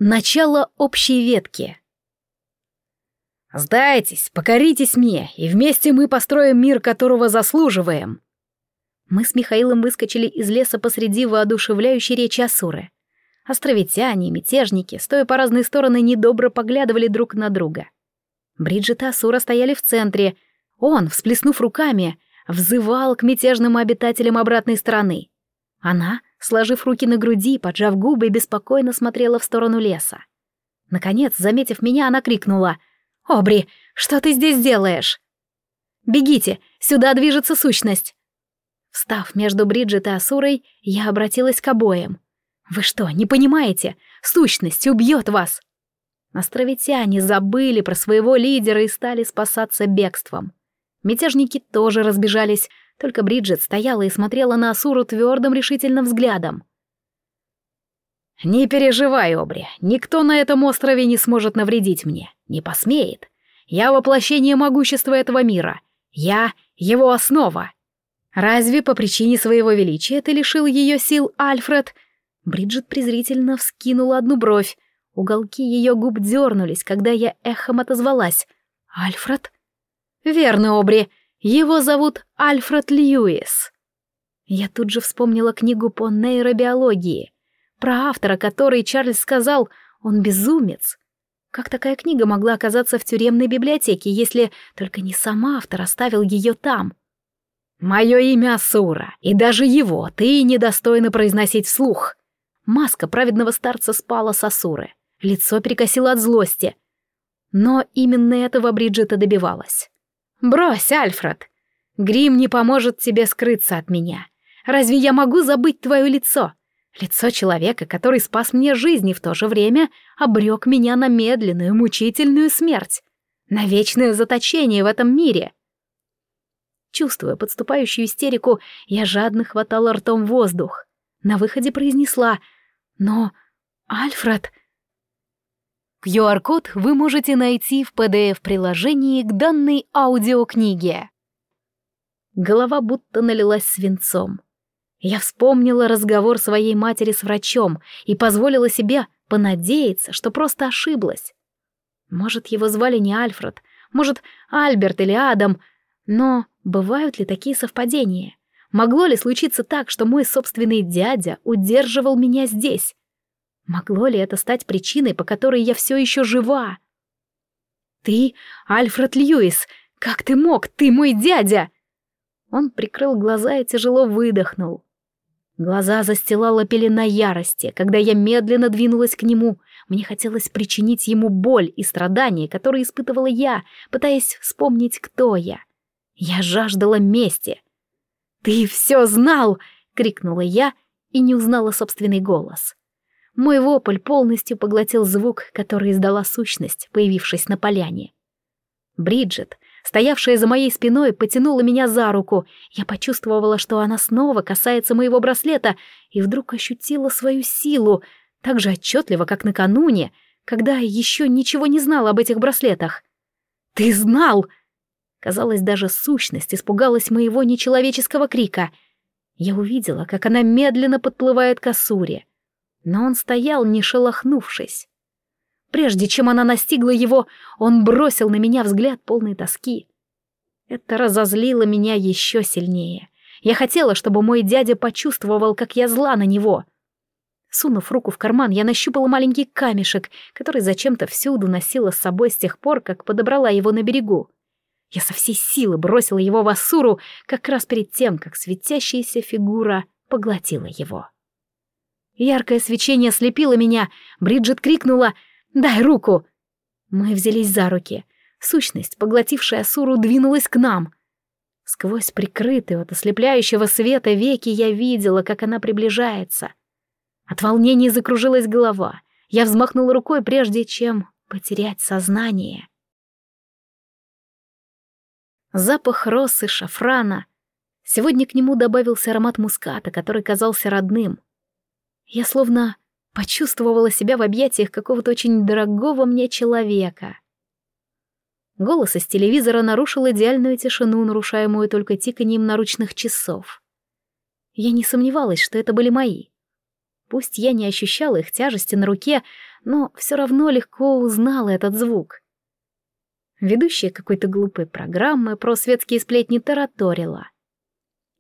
Начало общей ветки. «Сдайтесь, покоритесь мне, и вместе мы построим мир, которого заслуживаем». Мы с Михаилом выскочили из леса посреди воодушевляющей речи Асуры. Островитяне и мятежники, стоя по разные стороны, недобро поглядывали друг на друга. Бриджит и Асура стояли в центре. Он, всплеснув руками, взывал к мятежным обитателям обратной стороны. Она сложив руки на груди, поджав губы, беспокойно смотрела в сторону леса. Наконец, заметив меня, она крикнула. «Обри, что ты здесь делаешь?» «Бегите, сюда движется сущность!» Встав между Бриджит и Асурой, я обратилась к обоим. «Вы что, не понимаете? Сущность убьет вас!» Островитяне забыли про своего лидера и стали спасаться бегством. Мятежники тоже разбежались, только Бриджит стояла и смотрела на Асуру твердым решительным взглядом. «Не переживай, Обри, никто на этом острове не сможет навредить мне, не посмеет. Я воплощение могущества этого мира, я его основа». «Разве по причине своего величия ты лишил ее сил, Альфред?» Бриджит презрительно вскинула одну бровь. Уголки ее губ дернулись, когда я эхом отозвалась. «Альфред?» «Верно, Обри. Его зовут Альфред Льюис». Я тут же вспомнила книгу по нейробиологии, про автора которой Чарльз сказал, он безумец. Как такая книга могла оказаться в тюремной библиотеке, если только не сам автор оставил ее там? «Мое имя Асура, и даже его ты недостойна произносить вслух». Маска праведного старца спала с Асуры. Лицо перекосило от злости. Но именно этого Бриджита добивалась. «Брось, Альфред! Грим не поможет тебе скрыться от меня. Разве я могу забыть твое лицо? Лицо человека, который спас мне жизнь и в то же время обрек меня на медленную, мучительную смерть, на вечное заточение в этом мире». Чувствуя подступающую истерику, я жадно хватала ртом воздух. На выходе произнесла «Но, Альфред...» QR-код вы можете найти в PDF-приложении к данной аудиокниге. Голова будто налилась свинцом. Я вспомнила разговор своей матери с врачом и позволила себе понадеяться, что просто ошиблась. Может, его звали не Альфред, может, Альберт или Адам, но бывают ли такие совпадения? Могло ли случиться так, что мой собственный дядя удерживал меня здесь? Могло ли это стать причиной, по которой я все еще жива? «Ты, Альфред Льюис, как ты мог? Ты мой дядя!» Он прикрыл глаза и тяжело выдохнул. Глаза застилала пелена ярости, когда я медленно двинулась к нему. Мне хотелось причинить ему боль и страдания, которые испытывала я, пытаясь вспомнить, кто я. Я жаждала мести. «Ты все знал!» — крикнула я и не узнала собственный голос. Мой вопль полностью поглотил звук, который издала сущность, появившись на поляне. Бриджит, стоявшая за моей спиной, потянула меня за руку. Я почувствовала, что она снова касается моего браслета, и вдруг ощутила свою силу, так же отчетливо, как накануне, когда еще ничего не знала об этих браслетах. «Ты знал!» Казалось, даже сущность испугалась моего нечеловеческого крика. Я увидела, как она медленно подплывает к Асуре — но он стоял, не шелохнувшись. Прежде чем она настигла его, он бросил на меня взгляд полной тоски. Это разозлило меня еще сильнее. Я хотела, чтобы мой дядя почувствовал, как я зла на него. Сунув руку в карман, я нащупала маленький камешек, который зачем-то всюду носила с собой с тех пор, как подобрала его на берегу. Я со всей силы бросила его в Ассуру, как раз перед тем, как светящаяся фигура поглотила его. Яркое свечение слепило меня. Бриджит крикнула «Дай руку!». Мы взялись за руки. Сущность, поглотившая Асуру, двинулась к нам. Сквозь прикрытые от ослепляющего света веки я видела, как она приближается. От волнения закружилась голова. Я взмахнула рукой, прежде чем потерять сознание. Запах росы, шафрана. Сегодня к нему добавился аромат муската, который казался родным — я словно почувствовала себя в объятиях какого-то очень дорогого мне человека. Голос из телевизора нарушил идеальную тишину, нарушаемую только тиканием наручных часов. Я не сомневалась, что это были мои. Пусть я не ощущала их тяжести на руке, но все равно легко узнала этот звук. Ведущая какой-то глупой программы про светские сплетни тараторила.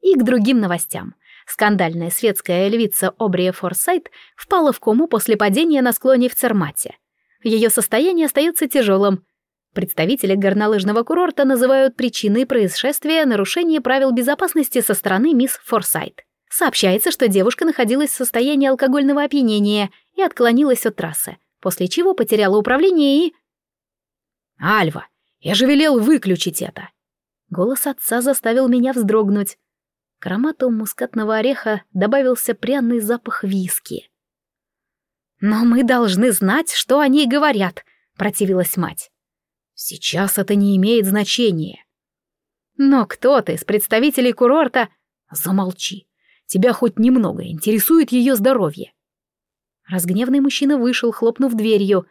И к другим новостям. Скандальная светская львица Обрия Форсайт впала в кому после падения на склоне в Цермате. Ее состояние остается тяжелым. Представители горнолыжного курорта называют причиной происшествия нарушение правил безопасности со стороны мисс Форсайт. Сообщается, что девушка находилась в состоянии алкогольного опьянения и отклонилась от трассы, после чего потеряла управление и... «Альва, я же велел выключить это!» Голос отца заставил меня вздрогнуть. К аромату мускатного ореха добавился пряный запах виски. «Но мы должны знать, что они говорят», — противилась мать. «Сейчас это не имеет значения». «Но кто-то из представителей курорта...» «Замолчи. Тебя хоть немного интересует ее здоровье». Разгневанный мужчина вышел, хлопнув дверью.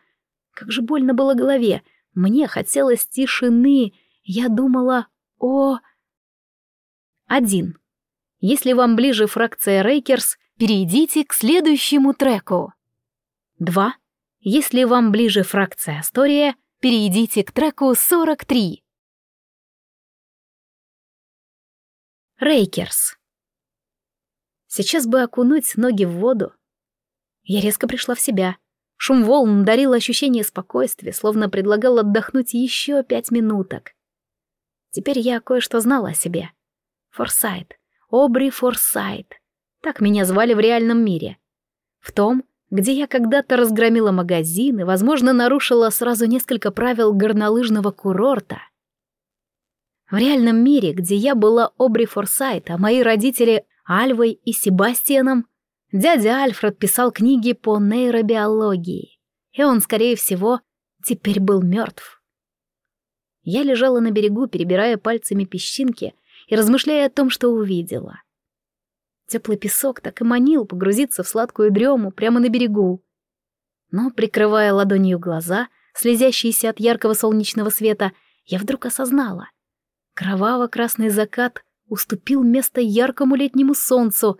Как же больно было голове. Мне хотелось тишины. Я думала о... Один. Если вам ближе фракция Рейкерс, перейдите к следующему треку. Два. Если вам ближе фракция Астория, перейдите к треку 43. Рейкерс. Сейчас бы окунуть ноги в воду. Я резко пришла в себя. Шум волн дарил ощущение спокойствия, словно предлагал отдохнуть еще пять минуток. Теперь я кое-что знала о себе. Форсайт. Обри Форсайт. Так меня звали в реальном мире. В том, где я когда-то разгромила магазин и, возможно, нарушила сразу несколько правил горнолыжного курорта — в реальном мире, где я была Обри Форсайт, а мои родители Альвой и Себастьяном, дядя Альфред писал книги по нейробиологии, и он, скорее всего, теперь был мертв. Я лежала на берегу, перебирая пальцами песчинки и размышляя о том, что увидела. Теплый песок так и манил погрузиться в сладкую дрему прямо на берегу. Но, прикрывая ладонью глаза, слезящиеся от яркого солнечного света, я вдруг осознала — Кроваво-красный закат уступил место яркому летнему солнцу,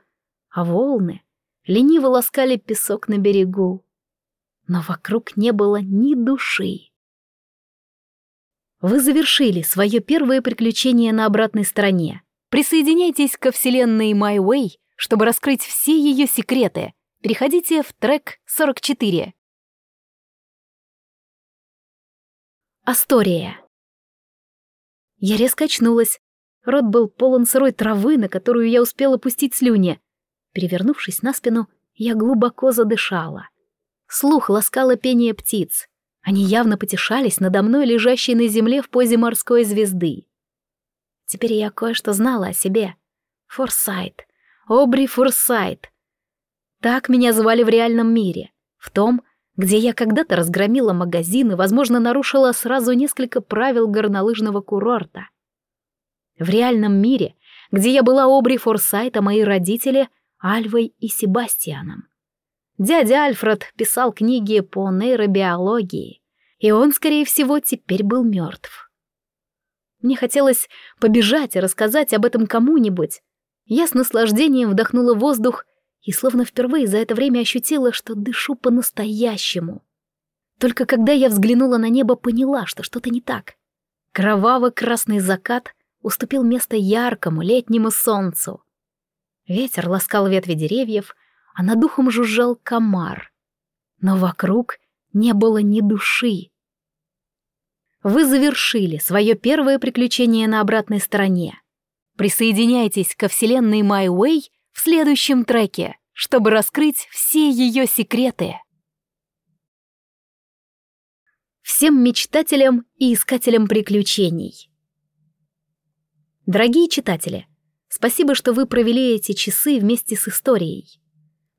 а волны лениво ласкали песок на берегу. Но вокруг не было ни души. Вы завершили свое первое приключение на обратной стороне. Присоединяйтесь ко вселенной My Way, чтобы раскрыть все ее секреты. Переходите в трек 44. Астория. Я резко очнулась. Рот был полон сырой травы, на которую я успела пустить слюни. Перевернувшись на спину, я глубоко задышала. Слух ласкало пение птиц. Они явно потешались надо мной, лежащей на земле в позе морской звезды. Теперь я кое-что знала о себе. Форсайт. Обри Форсайт. Так меня звали в реальном мире. В том, где я когда-то разгромила магазин и, возможно, нарушила сразу несколько правил горнолыжного курорта. В реальном мире, где я была Обри Форсайт, а мои родители — Альвой и Себастьяном. Дядя Альфред писал книги по нейробиологии, и он, скорее всего, теперь был мертв. Мне хотелось побежать и рассказать об этом кому-нибудь. Я с наслаждением вдохнула воздух и словно впервые за это время ощутила, что дышу по-настоящему. Только когда я взглянула на небо, поняла, что что-то не так. Кроваво-красный закат уступил место яркому летнему солнцу. Ветер ласкал ветви деревьев, а над духом жужжал комар. Но вокруг не было ни души. Вы завершили свое первое приключение на обратной стороне. Присоединяйтесь ко вселенной My в следующем треке, чтобы раскрыть все ее секреты. Всем мечтателям и искателям приключений. Дорогие читатели, спасибо, что вы провели эти часы вместе с историей.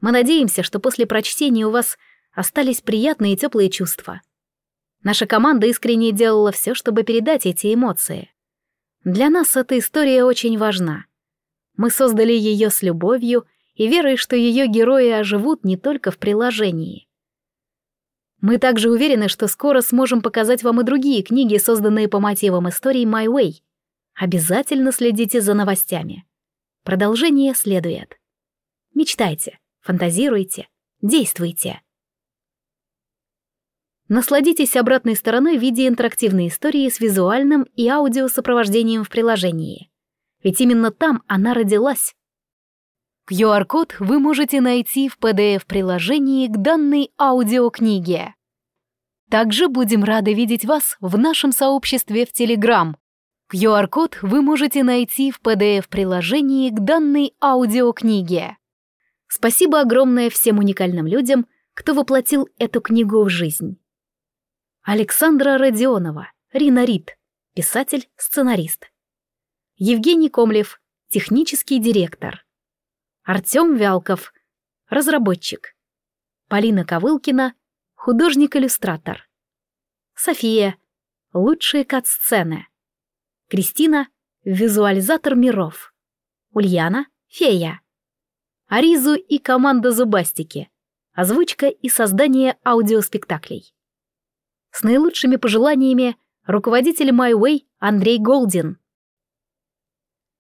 Мы надеемся, что после прочтения у вас остались приятные и теплые чувства. Наша команда искренне делала все, чтобы передать эти эмоции. Для нас эта история очень важна — мы создали ее с любовью и верой, что ее герои оживут не только в приложении. Мы также уверены, что скоро сможем показать вам и другие книги, созданные по мотивам истории My Way. Обязательно следите за новостями. Продолжение следует. Мечтайте, фантазируйте, действуйте. Насладитесь обратной стороной в виде интерактивной истории с визуальным и аудиосопровождением в приложении ведь именно там она родилась. QR-код вы можете найти в PDF-приложении к данной аудиокниге. Также будем рады видеть вас в нашем сообществе в Telegram. QR-код вы можете найти в PDF-приложении к данной аудиокниге. Спасибо огромное всем уникальным людям, кто воплотил эту книгу в жизнь. Александра Родионова, Рина Рид, писатель-сценарист. Евгений Комлев, технический директор. Артем Вялков, разработчик. Полина Ковылкина, художник-иллюстратор. София, лучшие кат-сцены. Кристина, визуализатор миров. Ульяна, фея. Аризу и команда Зубастики, озвучка и создание аудиоспектаклей. С наилучшими пожеланиями руководитель MyWay Андрей Голдин.